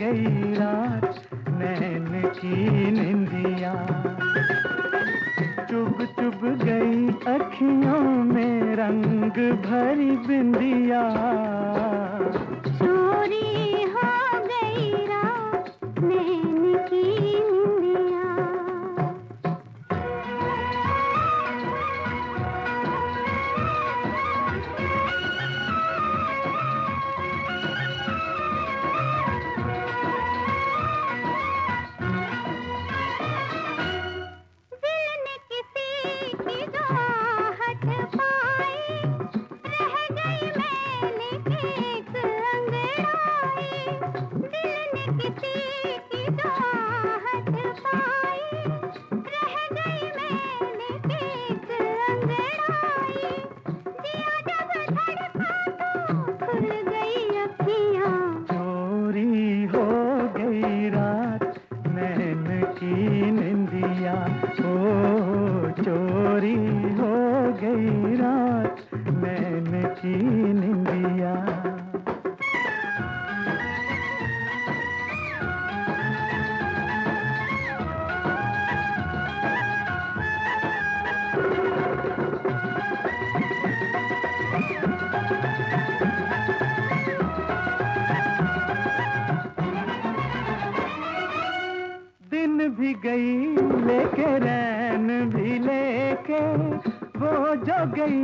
गई रात नैन की निंदिया। चुभ चुभ गई अखियों में रंग भरी बिंदिया। गई लेके, रैन भी लेके, वो जो गई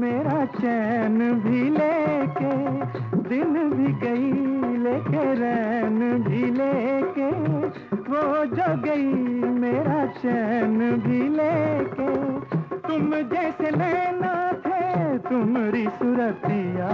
मेरा चैन भी लेके, दिन भी गई लेके, रैन भी लेके, वो जो गई मेरा चैन भी लेके। तुम जैसे लेना थे तुम्हारी सुरतिया